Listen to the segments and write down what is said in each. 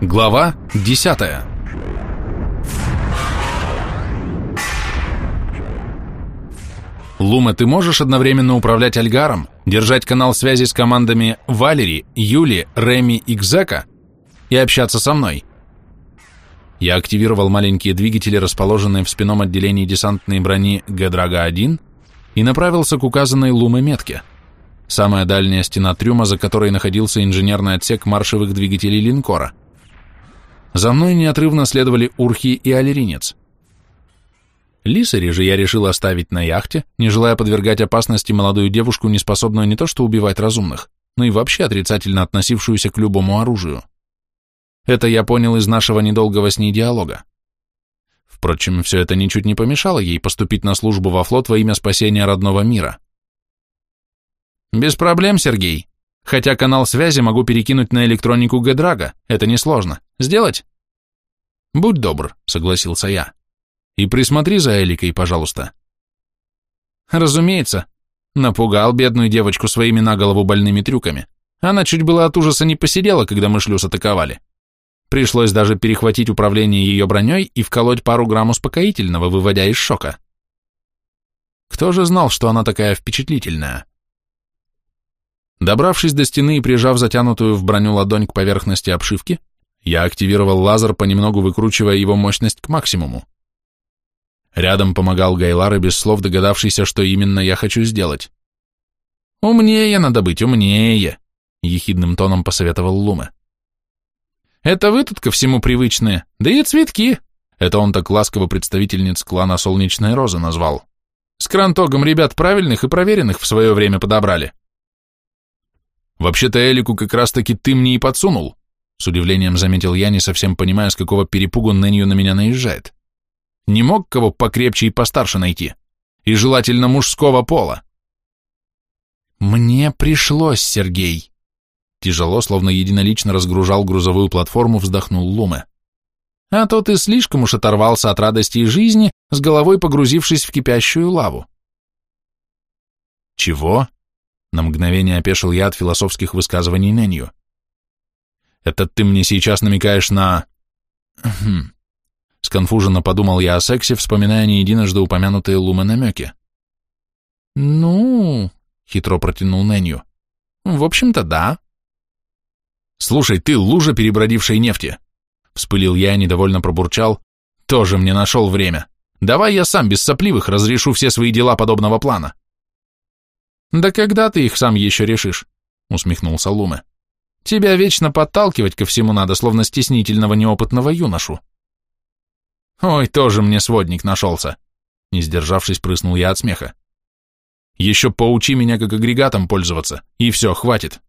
Глава 10 Лума, ты можешь одновременно управлять Альгаром, держать канал связи с командами Валери, Юли, Реми и Гзека и общаться со мной? Я активировал маленькие двигатели, расположенные в спинном отделении десантной брони Гедрага-1 и направился к указанной Луме метке. Самая дальняя стена трюма, за которой находился инженерный отсек маршевых двигателей линкора. За мной неотрывно следовали Урхи и Алеринец. Лисари же я решил оставить на яхте, не желая подвергать опасности молодую девушку, не способную не то что убивать разумных, но и вообще отрицательно относившуюся к любому оружию. Это я понял из нашего недолгого с ней диалога. Впрочем, все это ничуть не помешало ей поступить на службу во флот во имя спасения родного мира. Без проблем, Сергей. Хотя канал связи могу перекинуть на электронику Гедрага, это несложно. Сделать? Будь добр, согласился я. И присмотри за Эликой, пожалуйста. Разумеется. Напугал бедную девочку своими на голову больными трюками. Она чуть было от ужаса не посидела, когда мы шлюз атаковали. Пришлось даже перехватить управление ее броней и вколоть пару грамм успокоительного, выводя из шока. Кто же знал, что она такая впечатлительная? Добравшись до стены и прижав затянутую в броню ладонь к поверхности обшивки, я активировал лазер, понемногу выкручивая его мощность к максимуму. Рядом помогал Гайлар и без слов догадавшийся, что именно я хочу сделать. «Умнее надо быть, умнее», — ехидным тоном посоветовал Луме. «Это вы тут ко всему привычные, да и цветки», — это он так ласково представительниц клана Солнечной Розы назвал. «С крантогом ребят правильных и проверенных в свое время подобрали». «Вообще-то Элику как раз-таки ты мне и подсунул», — с удивлением заметил я, не совсем понимая, с какого перепугу Нэнью на меня наезжает. Не мог кого покрепче и постарше найти? И желательно мужского пола. Мне пришлось, Сергей. Тяжело, словно единолично разгружал грузовую платформу, вздохнул Луме. А то ты слишком уж оторвался от радости и жизни, с головой погрузившись в кипящую лаву. Чего? На мгновение опешил я от философских высказываний Нэнью. Это ты мне сейчас намекаешь на... Хм. Сконфуженно подумал я о сексе, вспоминая не единожды упомянутые лумы намеки. «Ну...» — хитро протянул Нэнью. «В общем-то, да». «Слушай, ты лужа перебродившей нефти!» Вспылил я недовольно пробурчал. «Тоже мне нашел время. Давай я сам без сопливых разрешу все свои дела подобного плана». «Да когда ты их сам еще решишь?» — усмехнулся Луме. «Тебя вечно подталкивать ко всему надо, словно стеснительного неопытного юношу». Ой, тоже мне сводник нашелся. Не сдержавшись, прыснул я от смеха. Еще поучи меня как агрегатом пользоваться, и все, хватит.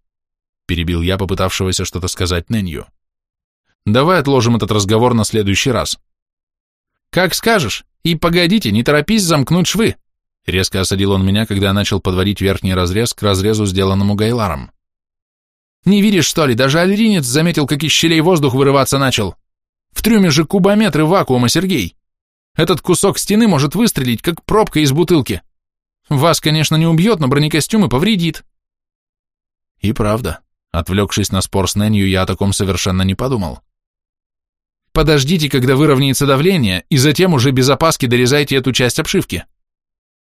Перебил я попытавшегося что-то сказать Нэнью. Давай отложим этот разговор на следующий раз. Как скажешь, и погодите, не торопись замкнуть швы. Резко осадил он меня, когда я начал подводить верхний разрез к разрезу, сделанному Гайларом. Не видишь, что ли, даже альринец заметил, как из щелей воздух вырываться начал. В трюме же кубометры вакуума, Сергей. Этот кусок стены может выстрелить, как пробка из бутылки. Вас, конечно, не убьет, но бронекостюмы повредит. И правда, отвлекшись на спор с Нэнью, я о таком совершенно не подумал. Подождите, когда выровняется давление, и затем уже без опаски дорезайте эту часть обшивки.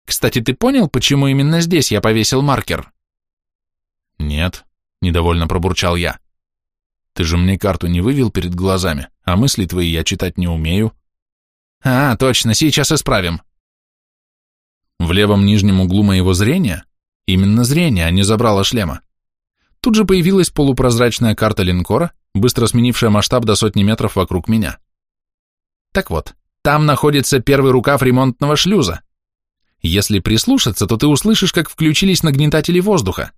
Кстати, ты понял, почему именно здесь я повесил маркер? Нет, недовольно пробурчал я. Ты же мне карту не вывел перед глазами, а мысли твои я читать не умею. А, точно, сейчас исправим. В левом нижнем углу моего зрения, именно зрения, а не забрало шлема, тут же появилась полупрозрачная карта линкора, быстро сменившая масштаб до сотни метров вокруг меня. Так вот, там находится первый рукав ремонтного шлюза. Если прислушаться, то ты услышишь, как включились нагнетатели воздуха.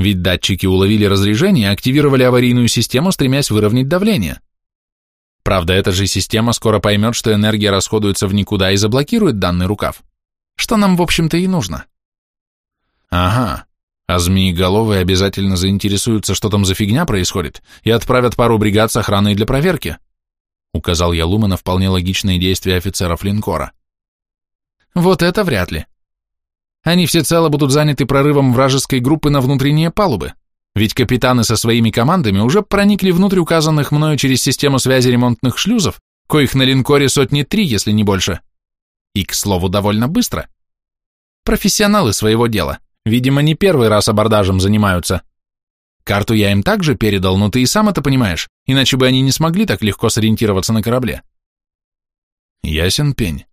Ведь датчики уловили разрежение и активировали аварийную систему, стремясь выровнять давление. Правда, эта же система скоро поймет, что энергия расходуется в никуда и заблокирует данный рукав. Что нам, в общем-то, и нужно. Ага, а змееголовые обязательно заинтересуются, что там за фигня происходит, и отправят пару бригад с охраной для проверки. Указал я Лума на вполне логичные действия офицеров линкора. Вот это вряд ли. Они всецело будут заняты прорывом вражеской группы на внутренние палубы, Ведь капитаны со своими командами уже проникли внутрь указанных мною через систему связи ремонтных шлюзов, коих на линкоре сотни три, если не больше. И, к слову, довольно быстро. Профессионалы своего дела. Видимо, не первый раз абордажем занимаются. Карту я им также передал, но ты и сам это понимаешь, иначе бы они не смогли так легко сориентироваться на корабле. Ясен пень,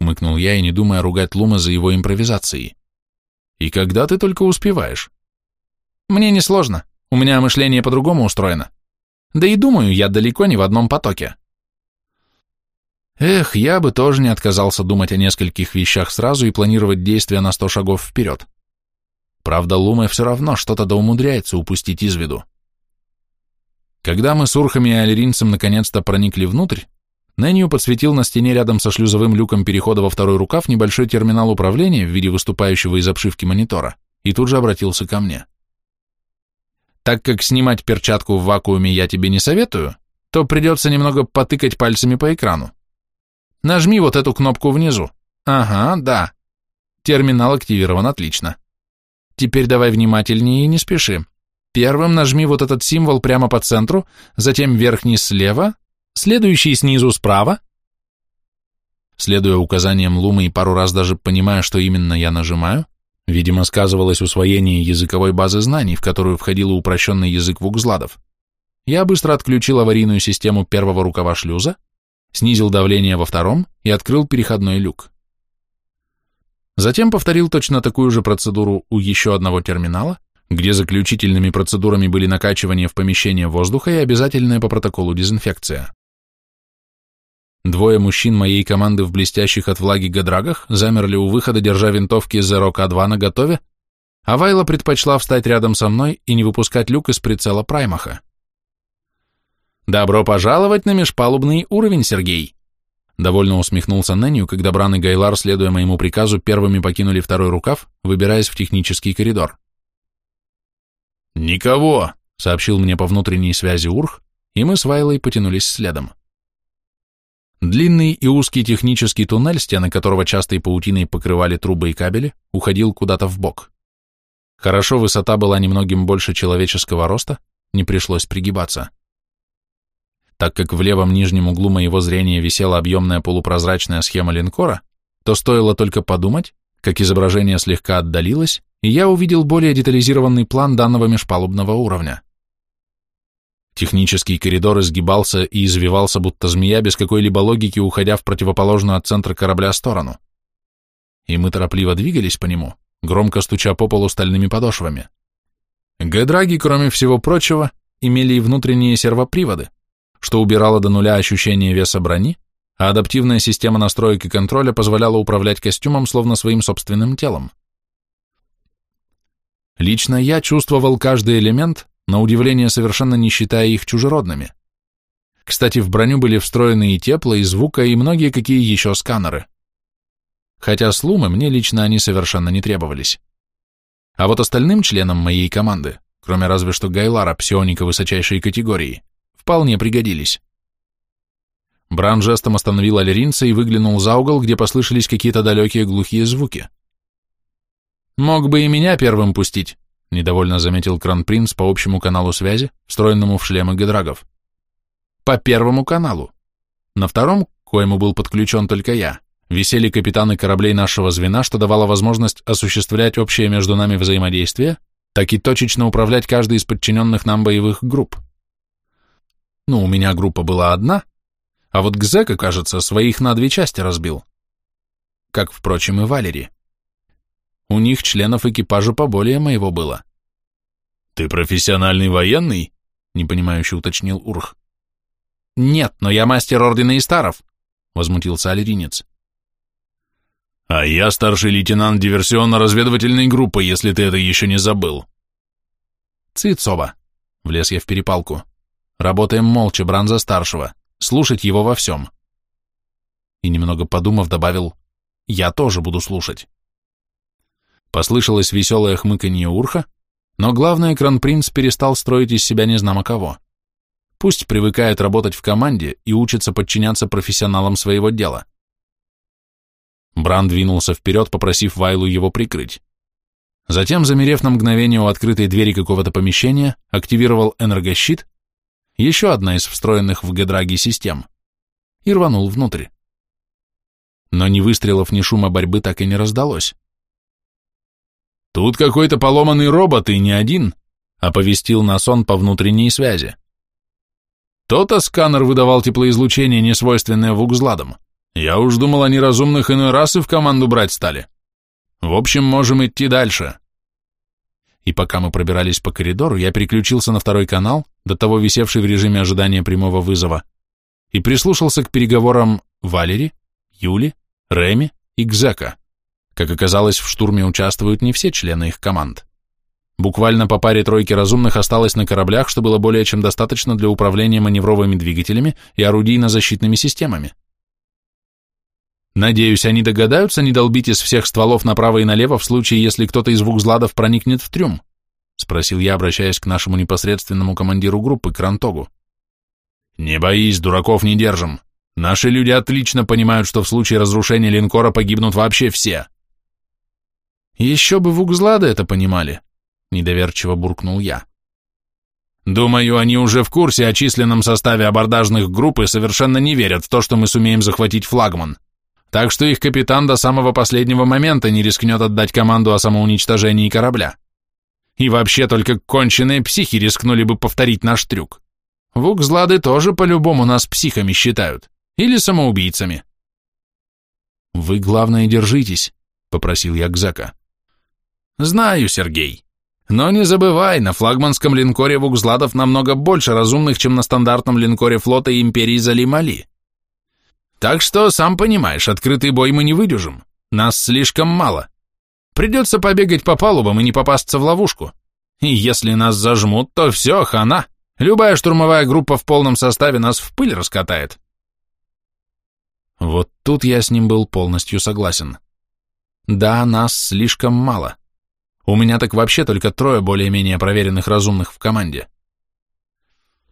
хмыкнул я и не думая ругать Лума за его импровизацией. И когда ты только успеваешь? Мне не сложно, у меня мышление по-другому устроено. Да и думаю, я далеко не в одном потоке. Эх, я бы тоже не отказался думать о нескольких вещах сразу и планировать действия на сто шагов вперед. Правда, Лума все равно что-то да умудряется упустить из виду. Когда мы с Урхами и Алеринцем наконец-то проникли внутрь, Нэнью подсветил на стене рядом со шлюзовым люком перехода во второй рукав небольшой терминал управления в виде выступающего из обшивки монитора и тут же обратился ко мне. Так как снимать перчатку в вакууме я тебе не советую, то придется немного потыкать пальцами по экрану. Нажми вот эту кнопку внизу. Ага, да. Терминал активирован, отлично. Теперь давай внимательнее и не спеши. Первым нажми вот этот символ прямо по центру, затем верхний слева, следующий снизу справа. Следуя указаниям Лумы и пару раз даже понимая, что именно я нажимаю, видимо, сказывалось усвоение языковой базы знаний, в которую входил упрощенный язык вукзладов, я быстро отключил аварийную систему первого рукава шлюза, снизил давление во втором и открыл переходной люк. Затем повторил точно такую же процедуру у еще одного терминала, где заключительными процедурами были накачивание в помещение воздуха и обязательная по протоколу дезинфекция. Двое мужчин моей команды в блестящих от влаги гадрагах замерли у выхода, держа винтовки Zero K2 наготове, а Вайла предпочла встать рядом со мной и не выпускать люк из прицела Праймаха. «Добро пожаловать на межпалубный уровень, Сергей!» Довольно усмехнулся Нэнью, когда Бран и Гайлар, следуя моему приказу, первыми покинули второй рукав, выбираясь в технический коридор. «Никого!» — сообщил мне по внутренней связи Урх, и мы с Вайлой потянулись следом. Длинный и узкий технический туннель, стены которого частой паутиной покрывали трубы и кабели, уходил куда-то в бок. Хорошо, высота была немногим больше человеческого роста, не пришлось пригибаться. Так как в левом нижнем углу моего зрения висела объемная полупрозрачная схема линкора, то стоило только подумать, как изображение слегка отдалилось, и я увидел более детализированный план данного межпалубного уровня. Технический коридор изгибался и извивался, будто змея, без какой-либо логики, уходя в противоположную от центра корабля сторону. И мы торопливо двигались по нему, громко стуча по полу стальными подошвами. Гэдраги, кроме всего прочего, имели и внутренние сервоприводы, что убирало до нуля ощущение веса брони, а адаптивная система настроек и контроля позволяла управлять костюмом словно своим собственным телом. Лично я чувствовал каждый элемент, на удивление совершенно не считая их чужеродными. Кстати, в броню были встроены и тепло, и звука, и многие какие еще сканеры. Хотя с Лумы мне лично они совершенно не требовались. А вот остальным членам моей команды, кроме разве что Гайлара, псионика высочайшей категории, вполне пригодились. Бран жестом остановил аллеринца и выглянул за угол, где послышались какие-то далекие глухие звуки. «Мог бы и меня первым пустить», — недовольно заметил Кронпринц по общему каналу связи, встроенному в шлемы гидрагов. «По первому каналу. На втором, к коему был подключен только я, висели капитаны кораблей нашего звена, что давало возможность осуществлять общее между нами взаимодействие, так и точечно управлять каждой из подчиненных нам боевых групп. Ну, у меня группа была одна, а вот Гзека, кажется, своих на две части разбил. Как, впрочем, и Валери. У них членов экипажа поболее моего было. «Ты профессиональный военный?» — непонимающе уточнил Урх. «Нет, но я мастер Ордена Истаров», — возмутился Алиринец. «А я старший лейтенант диверсионно-разведывательной группы, если ты это еще не забыл». «Цицова», — влез я в перепалку. Работаем молча, Бранза старшего, слушать его во всем. И немного подумав, добавил, я тоже буду слушать. Послышалось веселое хмыканье Урха, но главное, Кронпринц перестал строить из себя незнамо кого. Пусть привыкает работать в команде и учится подчиняться профессионалам своего дела. Бран двинулся вперед, попросив Вайлу его прикрыть. Затем, замерев на мгновение у открытой двери какого-то помещения, активировал энергощит, еще одна из встроенных в Гедраги систем, и рванул внутрь. Но ни выстрелов, ни шума борьбы так и не раздалось. «Тут какой-то поломанный робот и не один», — оповестил нас он по внутренней связи. То-то сканер выдавал теплоизлучение, несвойственное вукзладам. Я уж думал, они разумных иной расы в команду брать стали. В общем, можем идти дальше. И пока мы пробирались по коридору, я переключился на второй канал, до того висевший в режиме ожидания прямого вызова, и прислушался к переговорам Валери, Юли, Реми и Гзека. Как оказалось, в штурме участвуют не все члены их команд. Буквально по паре тройки разумных осталось на кораблях, что было более чем достаточно для управления маневровыми двигателями и орудийно-защитными системами. Надеюсь, они догадаются не долбить из всех стволов направо и налево в случае, если кто-то из вукзладов проникнет в трюм? Спросил я, обращаясь к нашему непосредственному командиру группы, Крантогу. Не боись, дураков не держим. Наши люди отлично понимают, что в случае разрушения линкора погибнут вообще все. Еще бы вукзлады это понимали, недоверчиво буркнул я. Думаю, они уже в курсе о численном составе абордажных групп и совершенно не верят в то, что мы сумеем захватить флагман так что их капитан до самого последнего момента не рискнет отдать команду о самоуничтожении корабля. И вообще только конченые психи рискнули бы повторить наш трюк. Вукзлады тоже по-любому нас психами считают. Или самоубийцами. «Вы, главное, держитесь», — попросил я Гзака. «Знаю, Сергей. Но не забывай, на флагманском линкоре Вукзладов намного больше разумных, чем на стандартном линкоре флота Империи Залимали. Так что, сам понимаешь, открытый бой мы не выдержим. Нас слишком мало. Придется побегать по палубам и не попасться в ловушку. И если нас зажмут, то все, хана. Любая штурмовая группа в полном составе нас в пыль раскатает. Вот тут я с ним был полностью согласен. Да, нас слишком мало. У меня так вообще только трое более-менее проверенных разумных в команде.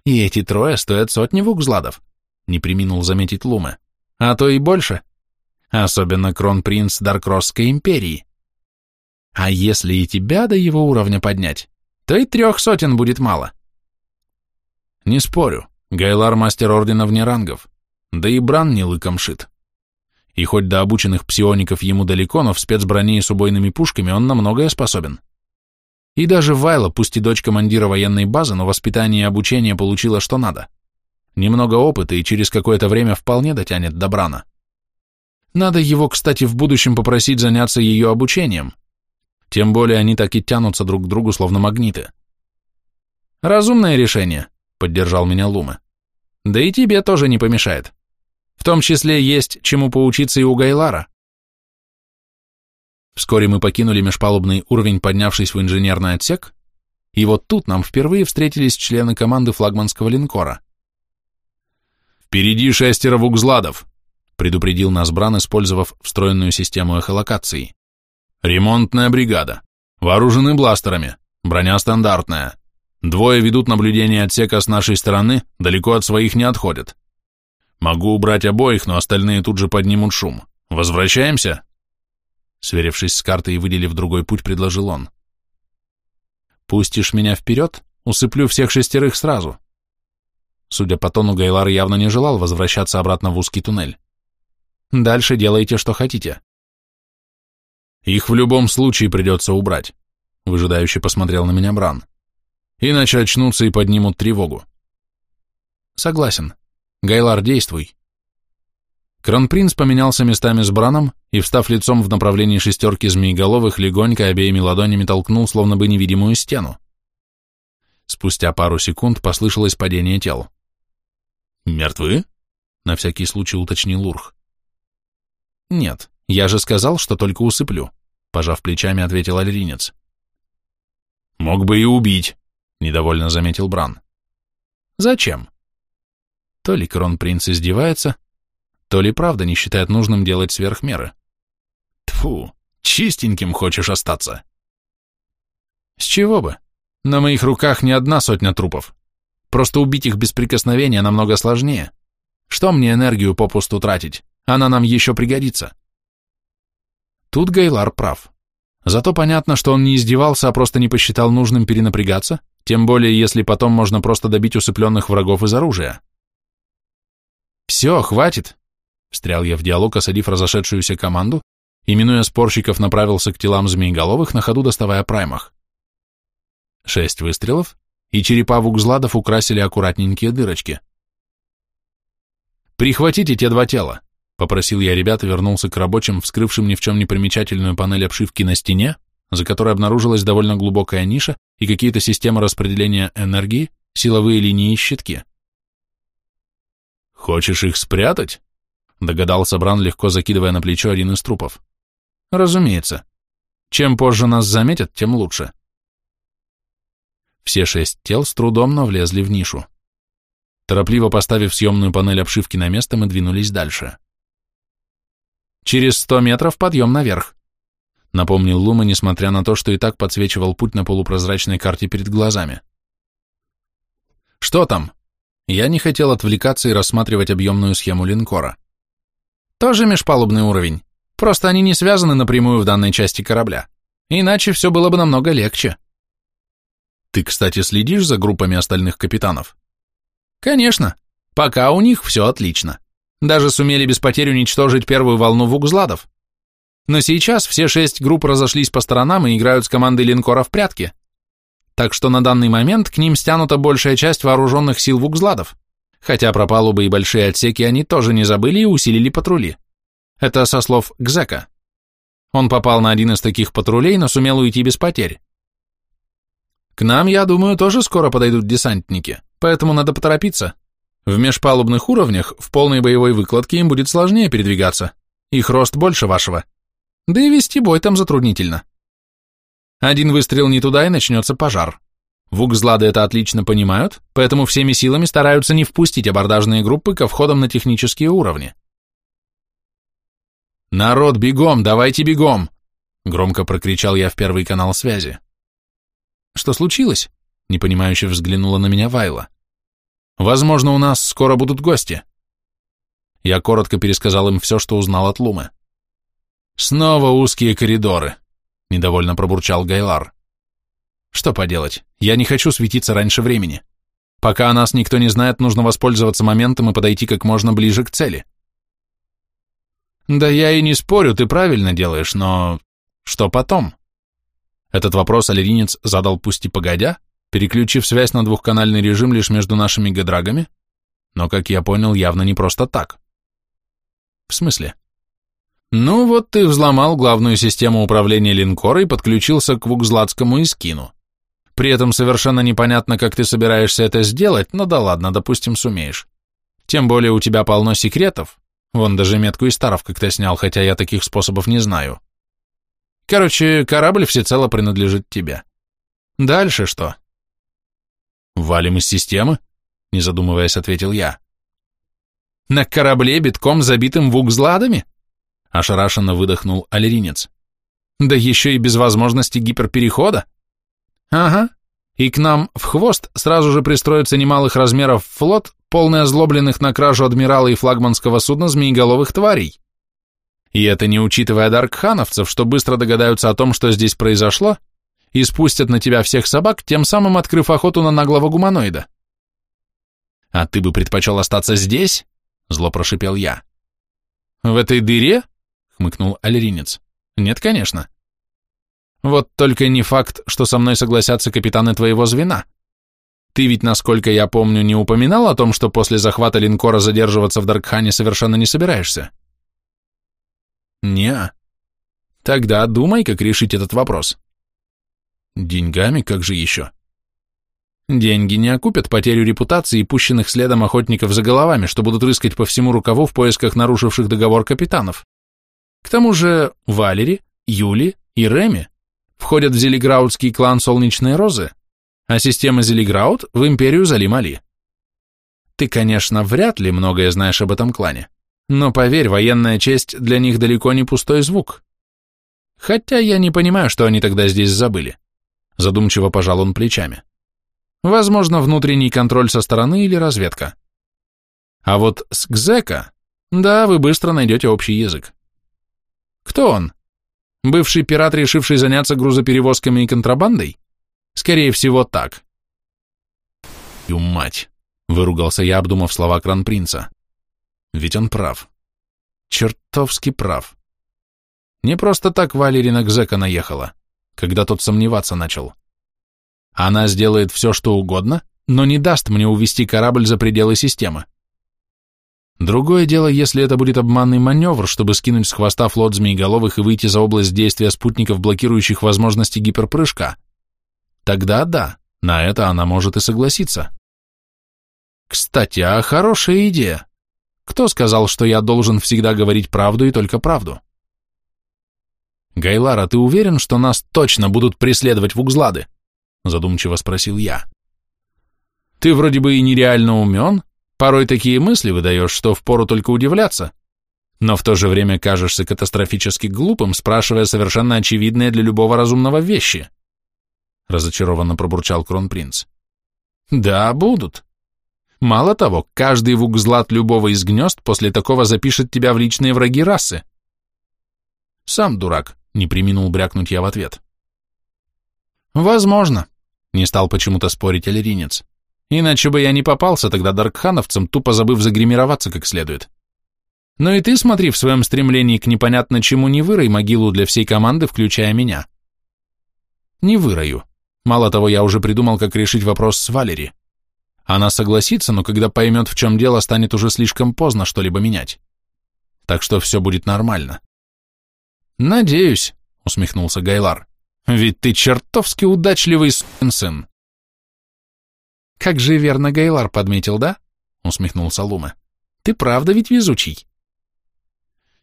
И эти трое стоят сотни вукзладов, не приминул заметить Луме а то и больше. Особенно кронпринц Даркросской империи. А если и тебя до его уровня поднять, то и трех сотен будет мало. Не спорю, Гайлар мастер ордена вне рангов, да и Бран не лыком шит. И хоть до обученных псиоников ему далеко, но в спецброне и с убойными пушками он на многое способен. И даже Вайла, пусть и дочь командира военной базы, но воспитание и обучение получила что надо. Немного опыта и через какое-то время вполне дотянет до Брана. Надо его, кстати, в будущем попросить заняться ее обучением. Тем более они так и тянутся друг к другу, словно магниты. «Разумное решение», — поддержал меня Лума. «Да и тебе тоже не помешает. В том числе есть чему поучиться и у Гайлара». Вскоре мы покинули межпалубный уровень, поднявшись в инженерный отсек, и вот тут нам впервые встретились члены команды флагманского линкора. «Впереди шестеро вукзладов», — предупредил нас Бран, использовав встроенную систему эхолокации. «Ремонтная бригада. Вооружены бластерами. Броня стандартная. Двое ведут наблюдение отсека с нашей стороны, далеко от своих не отходят. Могу убрать обоих, но остальные тут же поднимут шум. Возвращаемся?» Сверившись с картой и выделив другой путь, предложил он. «Пустишь меня вперед, усыплю всех шестерых сразу», Судя по тону, Гайлар явно не желал возвращаться обратно в узкий туннель. Дальше делайте, что хотите. Их в любом случае придется убрать, выжидающе посмотрел на меня Бран. Иначе очнутся и поднимут тревогу. Согласен. Гайлар, действуй. Кронпринц поменялся местами с Браном и, встав лицом в направлении шестерки змееголовых, легонько обеими ладонями толкнул, словно бы невидимую стену. Спустя пару секунд послышалось падение тел. «Мертвы?» — на всякий случай уточнил Урх. «Нет, я же сказал, что только усыплю», — пожав плечами, ответил альринец. «Мог бы и убить», — недовольно заметил Бран. «Зачем?» То ли кронпринц издевается, то ли правда не считает нужным делать сверхмеры. Тфу, чистеньким хочешь остаться. С чего бы? На моих руках не одна сотня трупов. Просто убить их без прикосновения намного сложнее. Что мне энергию попусту тратить? Она нам еще пригодится. Тут Гайлар прав. Зато понятно, что он не издевался, а просто не посчитал нужным перенапрягаться, тем более если потом можно просто добить усыпленных врагов из оружия. «Все, хватит!» — встрял я в диалог, осадив разошедшуюся команду, и, минуя спорщиков, направился к телам змееголовых, на ходу доставая праймах. Шесть выстрелов, и черепа вугзладов украсили аккуратненькие дырочки. «Прихватите те два тела», — попросил я ребят и вернулся к рабочим, вскрывшим ни в чем не примечательную панель обшивки на стене, за которой обнаружилась довольно глубокая ниша и какие-то системы распределения энергии, силовые линии и щитки. «Хочешь их спрятать?» — догадался Бран, легко закидывая на плечо один из трупов. «Разумеется. Чем позже нас заметят, тем лучше». Все шесть тел с трудом, но влезли в нишу. Торопливо поставив съемную панель обшивки на место, мы двинулись дальше. «Через сто метров подъем наверх», — напомнил Лума, несмотря на то, что и так подсвечивал путь на полупрозрачной карте перед глазами. «Что там?» Я не хотел отвлекаться и рассматривать объемную схему линкора. «Тоже межпалубный уровень, просто они не связаны напрямую в данной части корабля, иначе все было бы намного легче». Ты, кстати, следишь за группами остальных капитанов? Конечно. Пока у них все отлично. Даже сумели без потерь уничтожить первую волну вугзладов. Но сейчас все шесть групп разошлись по сторонам и играют с командой линкора в прятки. Так что на данный момент к ним стянута большая часть вооруженных сил вугзладов. Хотя про палубы и большие отсеки они тоже не забыли и усилили патрули. Это со слов Гзека. Он попал на один из таких патрулей, но сумел уйти без потерь. К нам, я думаю, тоже скоро подойдут десантники, поэтому надо поторопиться. В межпалубных уровнях в полной боевой выкладке им будет сложнее передвигаться. Их рост больше вашего. Да и вести бой там затруднительно. Один выстрел не туда и начнется пожар. Вукзлады это отлично понимают, поэтому всеми силами стараются не впустить абордажные группы ко входам на технические уровни. «Народ, бегом, давайте бегом!» — громко прокричал я в первый канал связи. Что случилось? Непонимающе взглянула на меня Вайла. Возможно, у нас скоро будут гости. Я коротко пересказал им все, что узнал от Лумы. Снова узкие коридоры, недовольно пробурчал Гайлар. Что поделать, я не хочу светиться раньше времени. Пока о нас никто не знает, нужно воспользоваться моментом и подойти как можно ближе к цели. Да я и не спорю, ты правильно делаешь, но что потом? Этот вопрос аллеринец задал пусть и погодя, переключив связь на двухканальный режим лишь между нашими гадрагами, но, как я понял, явно не просто так. В смысле? Ну вот ты взломал главную систему управления линкора и подключился к вукзладскому искину. При этом совершенно непонятно, как ты собираешься это сделать, но да ладно, допустим, сумеешь. Тем более у тебя полно секретов. Вон даже метку из старов как-то снял, хотя я таких способов не знаю. Короче, корабль всецело принадлежит тебе. Дальше что? Валим из системы? Не задумываясь, ответил я. На корабле, битком забитым вукзладами? Ошарашенно выдохнул аллеринец. Да еще и без возможности гиперперехода? Ага. И к нам в хвост сразу же пристроится немалых размеров флот, полный озлобленных на кражу адмирала и флагманского судна змееголовых тварей. И это не учитывая даркхановцев, что быстро догадаются о том, что здесь произошло, и спустят на тебя всех собак, тем самым открыв охоту на наглого гуманоида. «А ты бы предпочел остаться здесь?» — зло прошипел я. «В этой дыре?» — хмыкнул аллеринец. «Нет, конечно. Вот только не факт, что со мной согласятся капитаны твоего звена. Ты ведь, насколько я помню, не упоминал о том, что после захвата линкора задерживаться в Даркхане совершенно не собираешься?» Не. Тогда думай, как решить этот вопрос. Деньгами как же еще? Деньги не окупят потерю репутации пущенных следом охотников за головами, что будут рыскать по всему рукаву в поисках нарушивших договор капитанов. К тому же Валери, Юли и Реми входят в Зелиграудский клан Солнечные Розы, а система Зелиграуд в империю Залим-Али. Ты, конечно, вряд ли многое знаешь об этом клане. Но поверь, военная честь для них далеко не пустой звук. Хотя я не понимаю, что они тогда здесь забыли. Задумчиво пожал он плечами. Возможно, внутренний контроль со стороны или разведка. А вот с Гзека, да, вы быстро найдете общий язык. Кто он? Бывший пират, решивший заняться грузоперевозками и контрабандой? Скорее всего, так. «Ю мать!» — выругался я, обдумав слова кронпринца. «Ведь он прав. Чертовски прав. Не просто так Валерина к зэка наехала, когда тот сомневаться начал. Она сделает все, что угодно, но не даст мне увести корабль за пределы системы. Другое дело, если это будет обманный маневр, чтобы скинуть с хвоста флот змееголовых и выйти за область действия спутников, блокирующих возможности гиперпрыжка. Тогда да, на это она может и согласиться. Кстати, а хорошая идея. Кто сказал, что я должен всегда говорить правду и только правду? Гайлара, ты уверен, что нас точно будут преследовать в Угзлады? Задумчиво спросил я. Ты вроде бы и нереально умен, Порой такие мысли выдаешь, что впору только удивляться, но в то же время кажешься катастрофически глупым, спрашивая совершенно очевидные для любого разумного вещи. Разочарованно пробурчал кронпринц. Да, будут. Мало того, каждый вугзлат любого из гнезд после такого запишет тебя в личные враги расы. Сам дурак, не приминул брякнуть я в ответ. Возможно, не стал почему-то спорить аллеринец. Иначе бы я не попался тогда даркхановцам, тупо забыв загримироваться как следует. Но и ты смотри в своем стремлении к непонятно чему не вырой могилу для всей команды, включая меня. Не вырою. Мало того, я уже придумал, как решить вопрос с Валери. Она согласится, но когда поймет, в чем дело, станет уже слишком поздно что-либо менять. Так что все будет нормально. Надеюсь, усмехнулся Гайлар. Ведь ты чертовски удачливый сын. Как же верно Гайлар подметил, да? Усмехнулся Лума. Ты правда ведь везучий.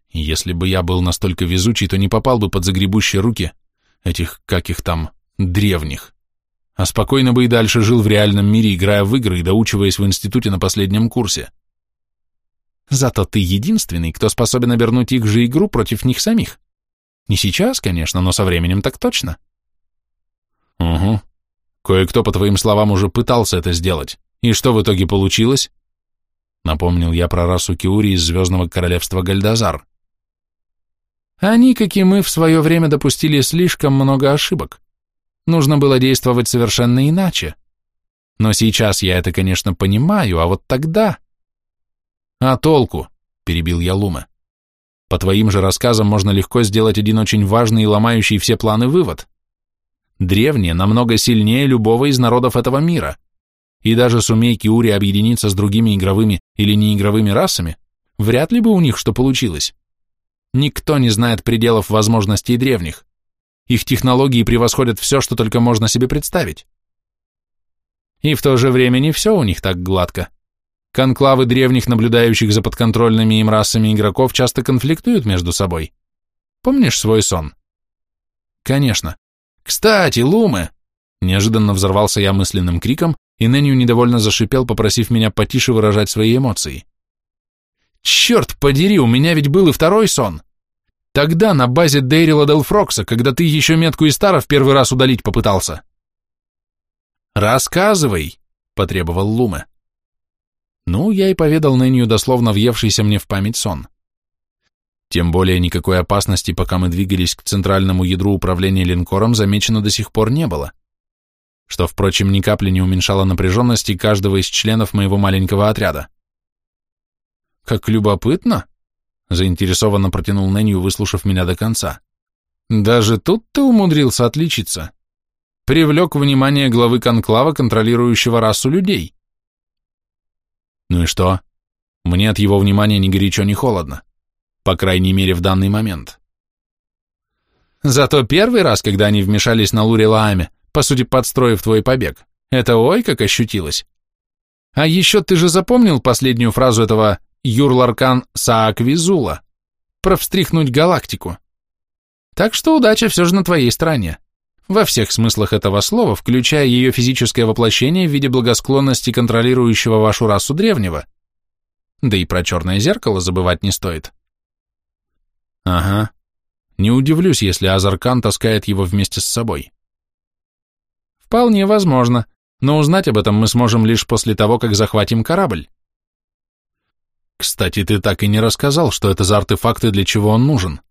Если бы я был настолько везучий, то не попал бы под загребущие руки этих, как их там, древних. А спокойно бы и дальше жил в реальном мире, играя в игры и доучиваясь в институте на последнем курсе. Зато ты единственный, кто способен обернуть их же игру против них самих. Не сейчас, конечно, но со временем так точно. Угу, Кое-кто, по твоим словам, уже пытался это сделать. И что в итоге получилось? Напомнил я про расу Киури из Звездного Королевства Гальдазар. Они, как и мы, в свое время допустили слишком много ошибок. Нужно было действовать совершенно иначе. Но сейчас я это, конечно, понимаю, а вот тогда... А толку? Перебил я Лума. По твоим же рассказам можно легко сделать один очень важный и ломающий все планы вывод. Древние намного сильнее любого из народов этого мира, и даже сумей Киури объединиться с другими игровыми или неигровыми расами, вряд ли бы у них что получилось. Никто не знает пределов возможностей древних. Их технологии превосходят все, что только можно себе представить. И в то же время не все у них так гладко. Конклавы древних, наблюдающих за подконтрольными им расами игроков, часто конфликтуют между собой. Помнишь свой сон? Конечно. «Кстати, Лумы!» Неожиданно взорвался я мысленным криком, и Нэнью недовольно зашипел, попросив меня потише выражать свои эмоции. «Черт подери, у меня ведь был и второй сон! Тогда на базе Дейрила Делфрокса, когда ты еще метку из Тара в первый раз удалить попытался!» «Рассказывай!» — потребовал Луме. Ну, я и поведал Нэнью дословно въевшийся мне в память сон. Тем более никакой опасности, пока мы двигались к центральному ядру управления линкором, замечено до сих пор не было. Что, впрочем, ни капли не уменьшало напряженности каждого из членов моего маленького отряда. «Как любопытно!» — заинтересованно протянул Нэнью, выслушав меня до конца. «Даже тут ты умудрился отличиться. Привлек внимание главы конклава, контролирующего расу людей». «Ну и что? Мне от его внимания ни горячо, ни холодно по крайней мере в данный момент. Зато первый раз, когда они вмешались на Луре по сути подстроив твой побег, это ой как ощутилось. А еще ты же запомнил последнюю фразу этого Юрларкан Сааквизула про встряхнуть галактику. Так что удача все же на твоей стороне. Во всех смыслах этого слова, включая ее физическое воплощение в виде благосклонности контролирующего вашу расу древнего. Да и про черное зеркало забывать не стоит. Ага. Не удивлюсь, если Азаркан таскает его вместе с собой. Вполне возможно, но узнать об этом мы сможем лишь после того, как захватим корабль. Кстати, ты так и не рассказал, что это за артефакты, для чего он нужен.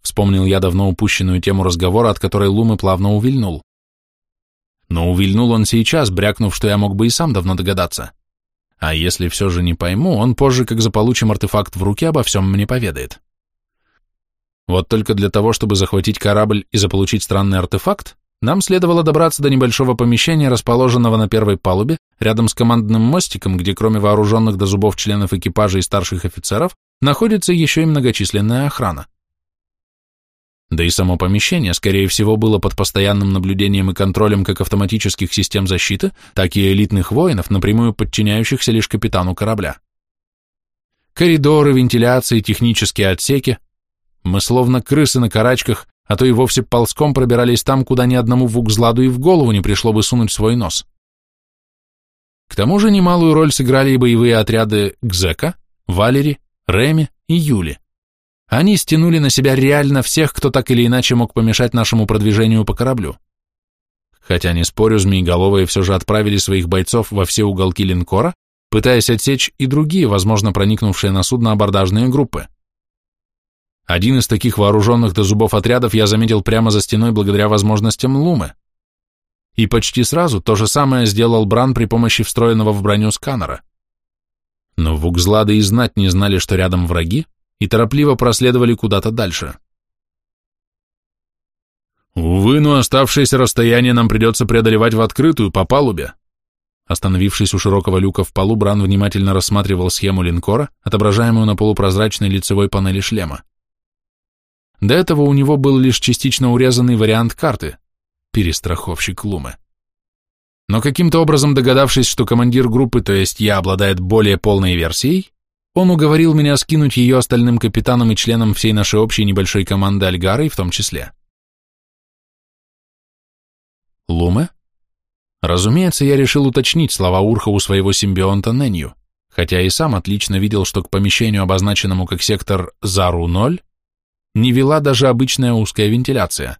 Вспомнил я давно упущенную тему разговора, от которой Лумы плавно увильнул. Но увильнул он сейчас, брякнув, что я мог бы и сам давно догадаться. А если все же не пойму, он позже, как заполучим артефакт в руки, обо всем мне поведает. Вот только для того, чтобы захватить корабль и заполучить странный артефакт, нам следовало добраться до небольшого помещения, расположенного на первой палубе, рядом с командным мостиком, где кроме вооруженных до зубов членов экипажа и старших офицеров, находится еще и многочисленная охрана. Да и само помещение, скорее всего, было под постоянным наблюдением и контролем как автоматических систем защиты, так и элитных воинов, напрямую подчиняющихся лишь капитану корабля. Коридоры, вентиляции, технические отсеки. Мы словно крысы на карачках, а то и вовсе ползком пробирались там, куда ни одному вукзладу и в голову не пришло бы сунуть свой нос. К тому же немалую роль сыграли и боевые отряды Гзека, Валери, Реми и Юли. Они стянули на себя реально всех, кто так или иначе мог помешать нашему продвижению по кораблю. Хотя, не спорю, змееголовые все же отправили своих бойцов во все уголки линкора, пытаясь отсечь и другие, возможно, проникнувшие на судно абордажные группы. Один из таких вооруженных до зубов отрядов я заметил прямо за стеной благодаря возможностям Лумы. И почти сразу то же самое сделал Бран при помощи встроенного в броню сканера. Но вукзлады и знать не знали, что рядом враги, и торопливо проследовали куда-то дальше. «Увы, но оставшееся расстояние нам придется преодолевать в открытую, по палубе». Остановившись у широкого люка в полу, Бран внимательно рассматривал схему линкора, отображаемую на полупрозрачной лицевой панели шлема. До этого у него был лишь частично урезанный вариант карты – перестраховщик Лумы. Но каким-то образом догадавшись, что командир группы, то есть я, обладает более полной версией, он уговорил меня скинуть ее остальным капитанам и членам всей нашей общей небольшой команды Альгары в том числе. Луме? Разумеется, я решил уточнить слова Урха у своего симбионта Ненью, хотя и сам отлично видел, что к помещению, обозначенному как сектор Зару-0, не вела даже обычная узкая вентиляция.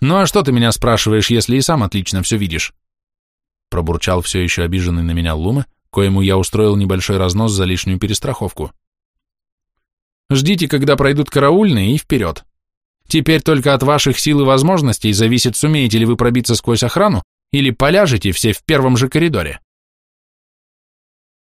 «Ну а что ты меня спрашиваешь, если и сам отлично все видишь?» Пробурчал все еще обиженный на меня Луме, коему я устроил небольшой разнос за лишнюю перестраховку. Ждите, когда пройдут караульные, и вперед. Теперь только от ваших сил и возможностей зависит, сумеете ли вы пробиться сквозь охрану или поляжете все в первом же коридоре.